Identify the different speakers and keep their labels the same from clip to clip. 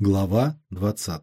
Speaker 1: Глава 20.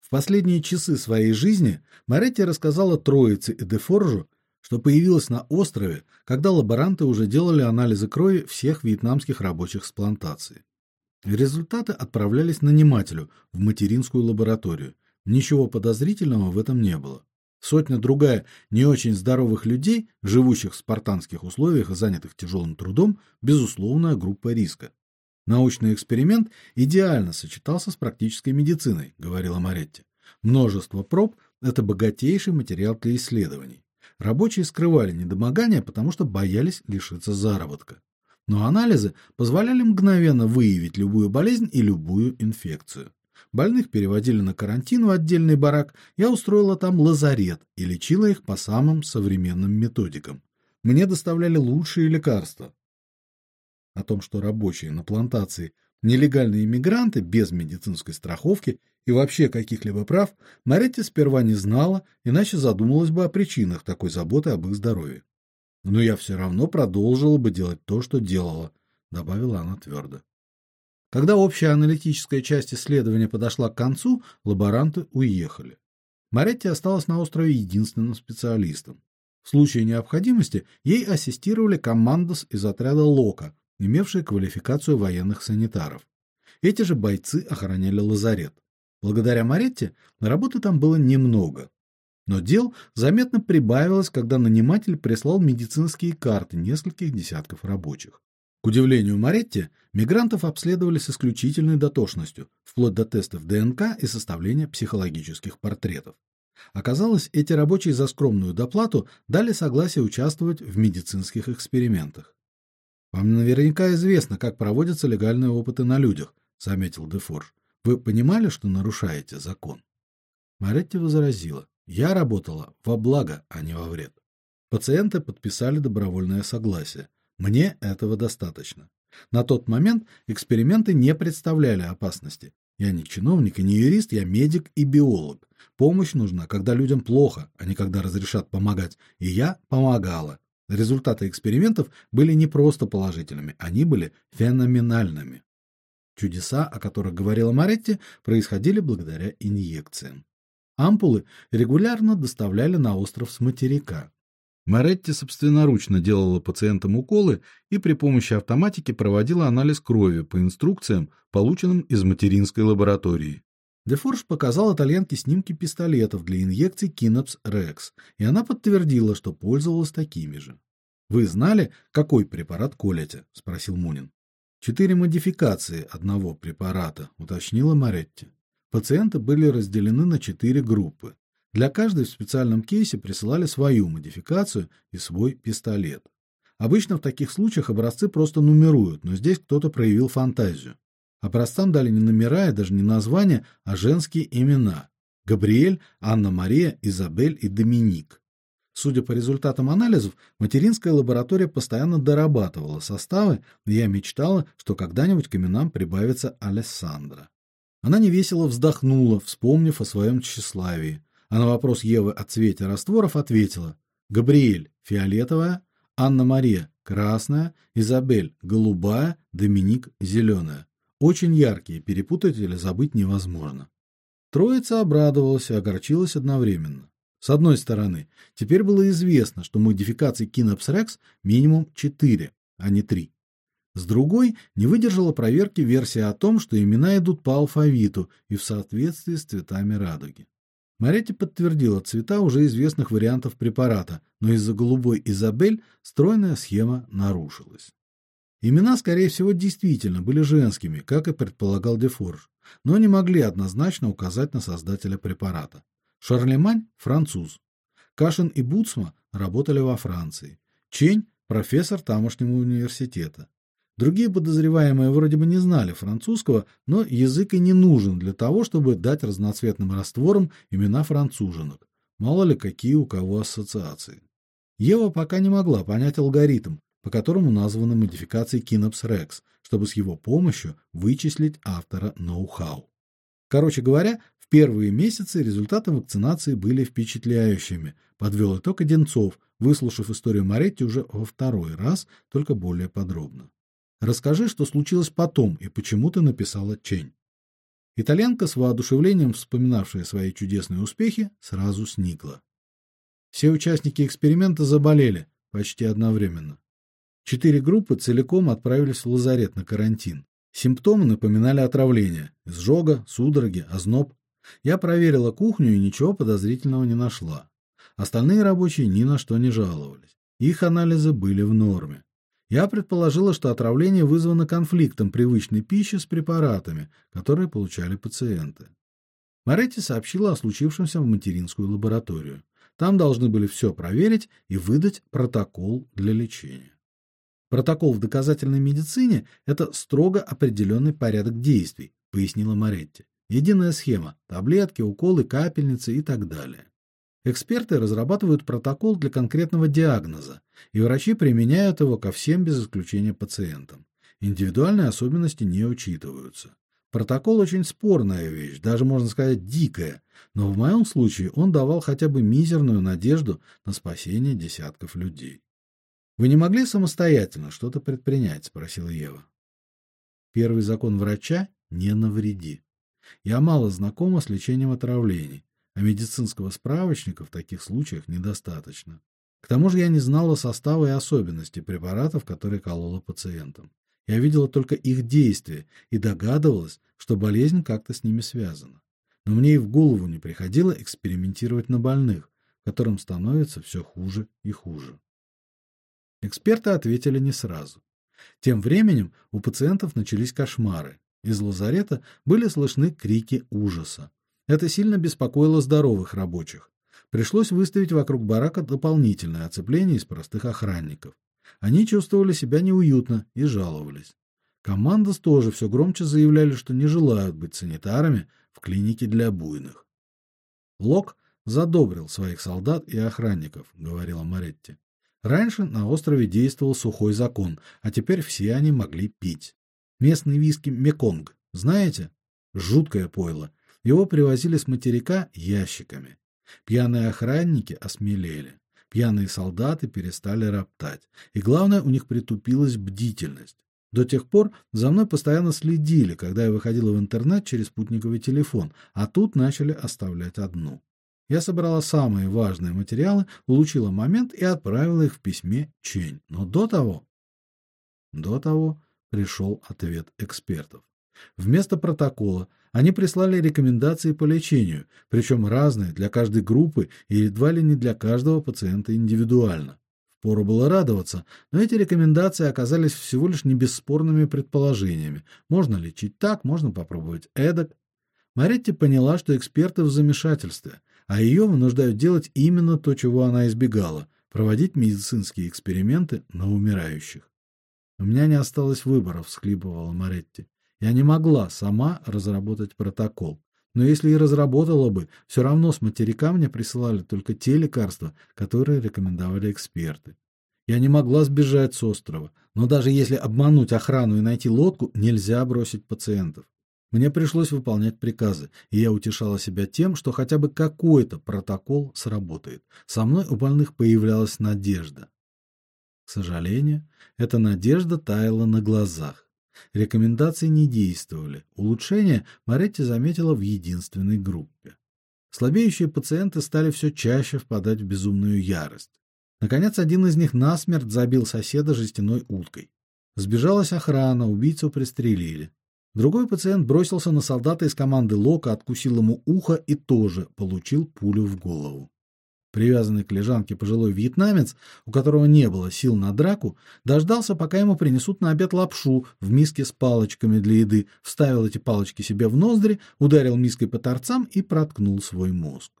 Speaker 1: В последние часы своей жизни Маретти рассказала Троице и Дефоржу, что появилась на острове, когда лаборанты уже делали анализы крови всех вьетнамских рабочих с плантации. Результаты отправлялись нанимателю в материнскую лабораторию, Ничего подозрительного в этом не было. Сотня другая не очень здоровых людей, живущих в спартанских условиях и занятых тяжелым трудом, безусловная группа риска. Научный эксперимент идеально сочетался с практической медициной, говорила Маретти. Множество проб это богатейший материал для исследований. Рабочие скрывали недомогание, потому что боялись лишиться заработка. Но анализы позволяли мгновенно выявить любую болезнь и любую инфекцию. Больных переводили на карантин в отдельный барак, я устроила там лазарет и лечила их по самым современным методикам. Мне доставляли лучшие лекарства. О том, что рабочие на плантации нелегальные иммигранты без медицинской страховки и вообще каких-либо прав, Маретти сперва не знала, иначе задумалась бы о причинах такой заботы об их здоровье. Но я все равно продолжила бы делать то, что делала, добавила она твердо. Когда общая аналитическая часть исследования подошла к концу, лаборанты уехали. Маретти осталась на острове единственным специалистом. В случае необходимости ей ассистировали командос из отряда Лока, имевшие квалификацию военных санитаров. Эти же бойцы охраняли лазарет. Благодаря Маретти работы там было немного. Но дел заметно прибавилось, когда наниматель прислал медицинские карты нескольких десятков рабочих. К удивлению Маретти, мигрантов обследовали с исключительной дотошностью, вплоть до тестов ДНК и составления психологических портретов. Оказалось, эти рабочие за скромную доплату дали согласие участвовать в медицинских экспериментах. Вам наверняка известно, как проводятся легальные опыты на людях, заметил Дефорж. Вы понимали, что нарушаете закон? Маретти возразила: "Я работала во благо, а не во вред". Пациенты подписали добровольное согласие. Мне этого достаточно. На тот момент эксперименты не представляли опасности. Я не чиновник и не юрист, я медик и биолог. Помощь нужна, когда людям плохо, а не когда разрешат помогать. И я помогала. Результаты экспериментов были не просто положительными, они были феноменальными. Чудеса, о которых говорила Маретти, происходили благодаря инъекциям. Ампулы регулярно доставляли на остров с материка. Маретти собственноручно делала пациентам уколы и при помощи автоматики проводила анализ крови по инструкциям, полученным из материнской лаборатории. Дефорж показал итальянке снимки пистолетов для инъекций Кинопс Рекс, и она подтвердила, что пользовалась такими же. Вы знали, какой препарат колете? спросил Мунин. Четыре модификации одного препарата, уточнила Маретти. Пациенты были разделены на четыре группы. Для каждой в специальном кейсе присылали свою модификацию и свой пистолет. Обычно в таких случаях образцы просто нумеруют, но здесь кто-то проявил фантазию. Образцам дали не номера и даже не названия, а женские имена: Габриэль, Анна-Мария, Изабель и Доминик. Судя по результатам анализов, материнская лаборатория постоянно дорабатывала составы, и я мечтала, что когда-нибудь к именам прибавится Алессандра. Она невесело вздохнула, вспомнив о своем тщеславии а на вопрос Евы о цвете растворов ответила: Габриэль фиолетовая, Анна-Мария красная, Изабель голубая, Доминик зеленая. Очень яркие, перепутать или забыть невозможно. Троица обрадовалась и огорчилась одновременно. С одной стороны, теперь было известно, что модификаций Кинопс Рекс минимум 4, а не 3. С другой, не выдержала проверки версия о том, что имена идут по алфавиту и в соответствии с цветами радуги. Маретти подтвердила цвета уже известных вариантов препарата, но из-за голубой Изабель стройная схема нарушилась. Имена, скорее всего, действительно были женскими, как и предполагал Дефорж, но не могли однозначно указать на создателя препарата. Шарлемань француз. Кашин и Буцма работали во Франции. Чень профессор тамошнего университета. Другие подозреваемые вроде бы не знали французского, но язык и не нужен для того, чтобы дать разноцветным растворам имена француженок. Мало ли какие у кого ассоциации. Ева пока не могла понять алгоритм, по которому названы модификации Кинопс Рекс, чтобы с его помощью вычислить автора ноу-хау. Короче говоря, В первые месяцы результаты вакцинации были впечатляющими, подвел итог Одинцов, выслушав историю Маретти уже во второй раз, только более подробно. Расскажи, что случилось потом и почему ты написала Чень. Итальянка с воодушевлением вспоминавшая свои чудесные успехи, сразу сникла. Все участники эксперимента заболели почти одновременно. Четыре группы целиком отправились в лазарет на карантин. Симптомы напоминали отравление: изжога, судороги, озноб. Я проверила кухню и ничего подозрительного не нашла. Остальные рабочие ни на что не жаловались. Их анализы были в норме. Я предположила, что отравление вызвано конфликтом привычной пищи с препаратами, которые получали пациенты. Маретти сообщила о случившемся в материнскую лабораторию. Там должны были все проверить и выдать протокол для лечения. Протокол в доказательной медицине это строго определенный порядок действий, пояснила Маретти. Единая схема: таблетки, уколы, капельницы и так далее. Эксперты разрабатывают протокол для конкретного диагноза, и врачи применяют его ко всем без исключения пациентам. Индивидуальные особенности не учитываются. Протокол очень спорная вещь, даже можно сказать дикая, но в моем случае он давал хотя бы мизерную надежду на спасение десятков людей. Вы не могли самостоятельно что-то предпринять, спросила Ева. Первый закон врача не навреди. Я мало знакома с лечением отравлений, а медицинского справочника в таких случаях недостаточно. К тому же я не знала состава и особенностей препаратов, которые колола пациентам. Я видела только их действие и догадывалась, что болезнь как-то с ними связана. Но мне и в голову не приходило экспериментировать на больных, которым становится все хуже и хуже. Эксперты ответили не сразу. Тем временем у пациентов начались кошмары. Из лазарета были слышны крики ужаса. Это сильно беспокоило здоровых рабочих. Пришлось выставить вокруг барака дополнительное оцепление из простых охранников. Они чувствовали себя неуютно и жаловались. Командос тоже все громче заявляли, что не желают быть санитарами в клинике для буйных. Лок задобрил своих солдат и охранников, говорила Маретти. Раньше на острове действовал сухой закон, а теперь все они могли пить. Местный виски Меконг, знаете? Жуткое пойло. Его привозили с материка ящиками. Пьяные охранники осмелели. Пьяные солдаты перестали роптать. И главное, у них притупилась бдительность. До тех пор за мной постоянно следили, когда я выходила в интернет через спутниковый телефон, а тут начали оставлять одну. Я собрала самые важные материалы, улучила момент и отправила их в письме Чень. Но до того до того пришел ответ экспертов. Вместо протокола они прислали рекомендации по лечению, причем разные для каждой группы и едва ли не для каждого пациента индивидуально. Впору было радоваться, но эти рекомендации оказались всего лишь небесспорными предположениями. Можно лечить так, можно попробовать эдак. Маретти поняла, что эксперты в замешательстве, а ее вынуждают делать именно то, чего она избегала проводить медицинские эксперименты на умирающих. У меня не осталось выбора, всхлипывала Маретти. Я не могла сама разработать протокол. Но если и разработала бы, все равно с материка мне присылали только те лекарства, которые рекомендовали эксперты. Я не могла сбежать с острова, но даже если обмануть охрану и найти лодку, нельзя бросить пациентов. Мне пришлось выполнять приказы, и я утешала себя тем, что хотя бы какой-то протокол сработает. Со мной у больных появлялась надежда. К сожалению, эта надежда таяла на глазах. Рекомендации не действовали. Улучшение Маретти заметила в единственной группе. Слабеющие пациенты стали все чаще впадать в безумную ярость. Наконец, один из них насмерть забил соседа жестяной уткой. Сбежалась охрана, убийцу пристрелили. Другой пациент бросился на солдата из команды Лока, откусил ему ухо и тоже получил пулю в голову. Привязанный к лежанке пожилой вьетнамец, у которого не было сил на драку, дождался, пока ему принесут на обед лапшу в миске с палочками для еды, вставил эти палочки себе в ноздри, ударил миской по торцам и проткнул свой мозг.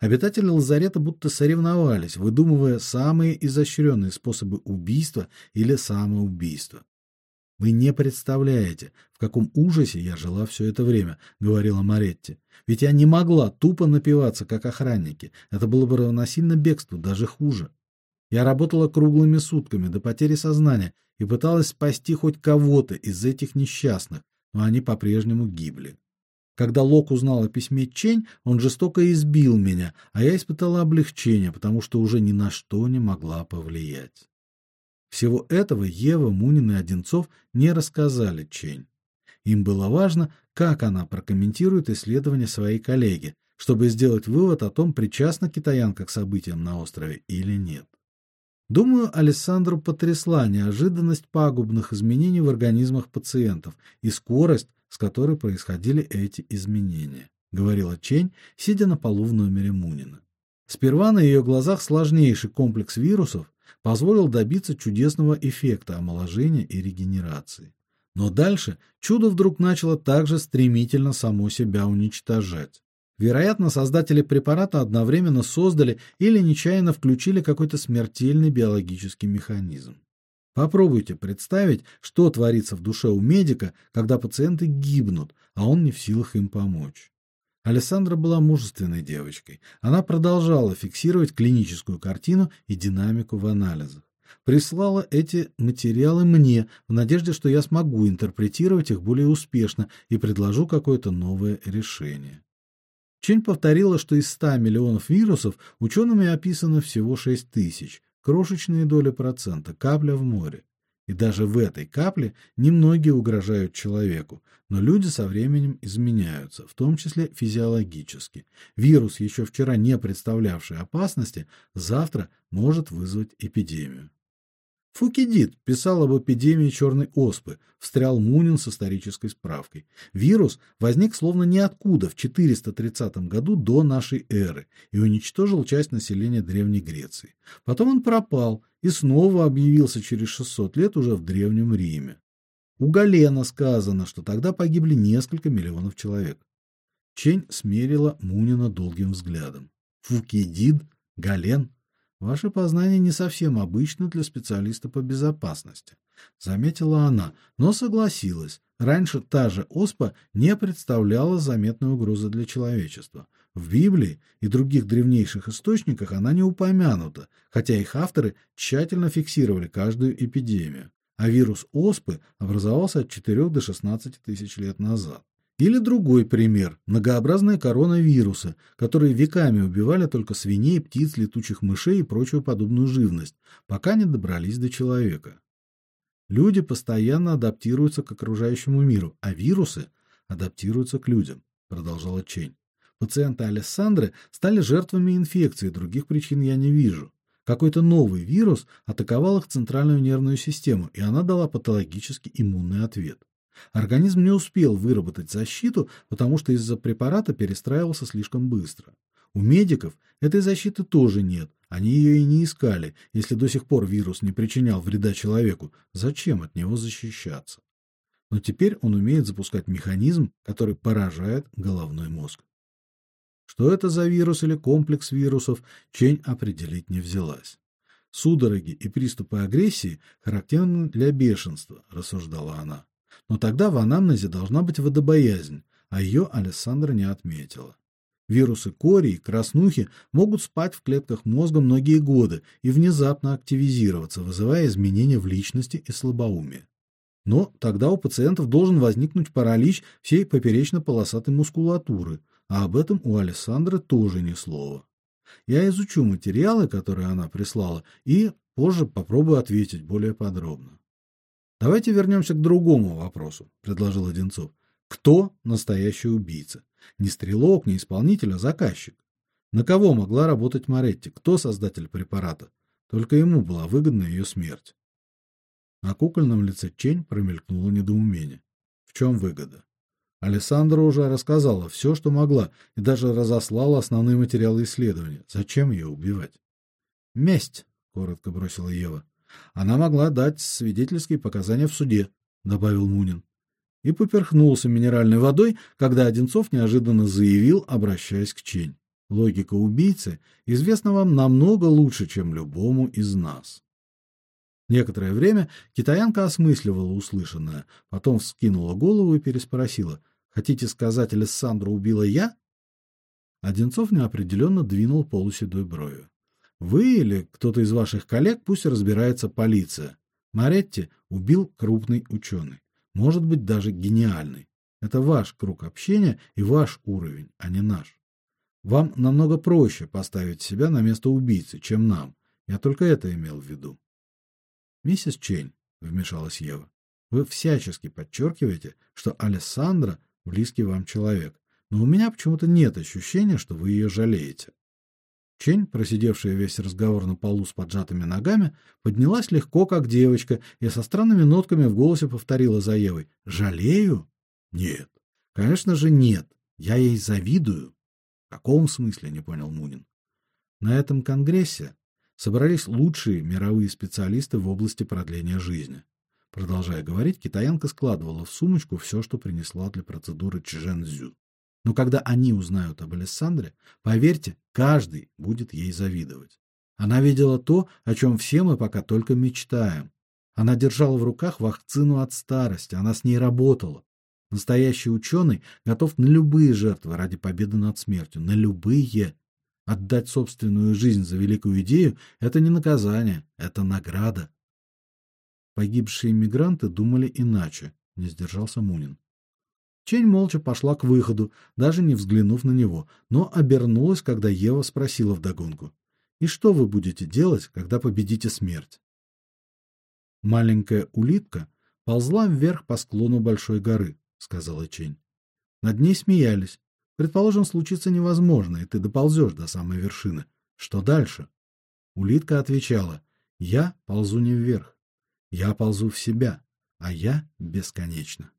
Speaker 1: Обитатели лазарета будто соревновались, выдумывая самые изощренные способы убийства или самоубийства. Вы не представляете, в каком ужасе я жила все это время, говорила Маретти. Ведь я не могла тупо напиваться, как охранники. Это было бы равносильно бегству, даже хуже. Я работала круглыми сутками до потери сознания и пыталась спасти хоть кого-то из этих несчастных, но они по-прежнему гибли. Когда Лок узнал о письме Чень, он жестоко избил меня, а я испытала облегчение, потому что уже ни на что не могла повлиять. Всего этого Ева, Мунин и Одинцов не рассказали Чень. Им было важно, как она прокомментирует исследования своей коллеги, чтобы сделать вывод о том, причастна китаянка к событиям на острове или нет. Думаю, Александру потрясла неожиданность пагубных изменений в организмах пациентов и скорость, с которой происходили эти изменения, говорила Чень, сидя на полу в номере Мунина. Сперва на ее глазах сложнейший комплекс вирусов позволил добиться чудесного эффекта омоложения и регенерации. Но дальше чудо вдруг начало также стремительно само себя уничтожать. Вероятно, создатели препарата одновременно создали или нечаянно включили какой-то смертельный биологический механизм. Попробуйте представить, что творится в душе у медика, когда пациенты гибнут, а он не в силах им помочь. Александра была мужественной девочкой. Она продолжала фиксировать клиническую картину и динамику в анализах. Прислала эти материалы мне в надежде, что я смогу интерпретировать их более успешно и предложу какое-то новое решение. Чень повторила, что из 100 миллионов вирусов учеными описано всего 6 тысяч, крошечные доли процента, капля в море. И даже в этой капле немногие угрожают человеку, но люди со временем изменяются, в том числе физиологически. Вирус, еще вчера не представлявший опасности, завтра может вызвать эпидемию. Фукидид писал об эпидемии черной оспы, встрял Мунин с исторической справкой. Вирус возник словно ниоткуда в 430 году до нашей эры и уничтожил часть населения Древней Греции. Потом он пропал и снова объявился через 600 лет уже в Древнем Риме. У Галена сказано, что тогда погибли несколько миллионов человек. Чень смерила Мунина долгим взглядом. Фукидид, Гален Ваше познание не совсем обычно для специалиста по безопасности, заметила она, но согласилась. Раньше та же оспа не представляла заметной угрозы для человечества. В Библии и других древнейших источниках она не упомянута, хотя их авторы тщательно фиксировали каждую эпидемию. А вирус оспы образовался от 4 до 16 тысяч лет назад. Или другой пример многообразные коронавирусы, которые веками убивали только свиней, птиц, летучих мышей и прочую подобную живность, пока не добрались до человека. Люди постоянно адаптируются к окружающему миру, а вирусы адаптируются к людям, продолжала Чень. Пациенты Александры стали жертвами инфекции, других причин я не вижу. Какой-то новый вирус атаковал их центральную нервную систему, и она дала патологический иммунный ответ. Организм не успел выработать защиту, потому что из-за препарата перестраивался слишком быстро. У медиков этой защиты тоже нет. Они ее и не искали. Если до сих пор вирус не причинял вреда человеку, зачем от него защищаться? Но теперь он умеет запускать механизм, который поражает головной мозг. Что это за вирус или комплекс вирусов, Чень определить не взялась. Судороги и приступы агрессии характерны для бешенства, рассуждала она. Но тогда в анамнезе должна быть водобоязнь, а ее Александра не отметила. Вирусы кори и краснухи могут спать в клетках мозга многие годы и внезапно активизироваться, вызывая изменения в личности и слабоумие. Но тогда у пациентов должен возникнуть паралич всей поперечно-полосатой мускулатуры, а об этом у Александры тоже ни слова. Я изучу материалы, которые она прислала, и позже попробую ответить более подробно. Давайте вернемся к другому вопросу, предложил Одинцов. Кто настоящий убийца? Не стрелок, не исполнитель, а заказчик. На кого могла работать Маретти? Кто создатель препарата? Только ему была выгодна ее смерть. На кукольном лице Чень промелькнуло недоумение. В чем выгода? Александра уже рассказала все, что могла, и даже разослала основные материалы исследования. Зачем ее убивать? Месть, коротко бросила Ева. Она могла дать свидетельские показания в суде, добавил Мунин. И поперхнулся минеральной водой, когда Одинцов неожиданно заявил, обращаясь к Чень: "Логика убийцы известна вам намного лучше, чем любому из нас". Некоторое время китаянка осмысливала услышанное, потом вскинула голову и переспросила: "Хотите сказать, Александра убила я?" Одинцов неопределенно двинул полуседой бровью. Вы или кто-то из ваших коллег, пусть разбирается полиция. Маретти убил крупный ученый, может быть, даже гениальный. Это ваш круг общения и ваш уровень, а не наш. Вам намного проще поставить себя на место убийцы, чем нам. Я только это имел в виду. Миссис Чейн, вмешалась Ева. Вы всячески подчеркиваете, что Алессандра близкий вам человек, но у меня почему-то нет ощущения, что вы ее жалеете. Чень, просидевшая весь разговор на полу с поджатыми ногами, поднялась легко, как девочка, и со странными нотками в голосе повторила за Евой: "Жалею? Нет. Конечно же, нет. Я ей завидую". В каком смысле, не понял Мунин. На этом конгрессе собрались лучшие мировые специалисты в области продления жизни. Продолжая говорить, китаянка складывала в сумочку все, что принесла для процедуры чжэнзю. Но когда они узнают об Александре, поверьте, каждый будет ей завидовать. Она видела то, о чем все мы пока только мечтаем. Она держала в руках вакцину от старости, она с ней работала. Настоящий ученый готов на любые жертвы ради победы над смертью, на любые. Отдать собственную жизнь за великую идею это не наказание, это награда. Погибшие мигранты думали иначе, не сдержался Мунин. Чень молча пошла к выходу, даже не взглянув на него, но обернулась, когда Ева спросила вдогонку: "И что вы будете делать, когда победите смерть?" Маленькая улитка ползла вверх по склону большой горы, сказала Чень. Над ней смеялись. Предположим, случится невозможное, и ты доползешь до самой вершины. Что дальше? Улитка отвечала: "Я ползу не вверх. Я ползу в себя, а я бесконечна".